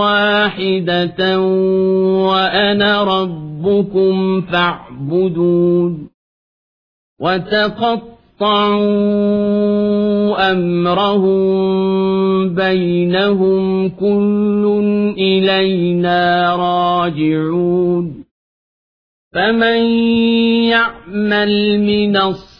واحدة وأنا ربكم فاعبدون وتقطعوا أمرهم بينهم كل إلينا راجعون فمن يعمل من الصالحات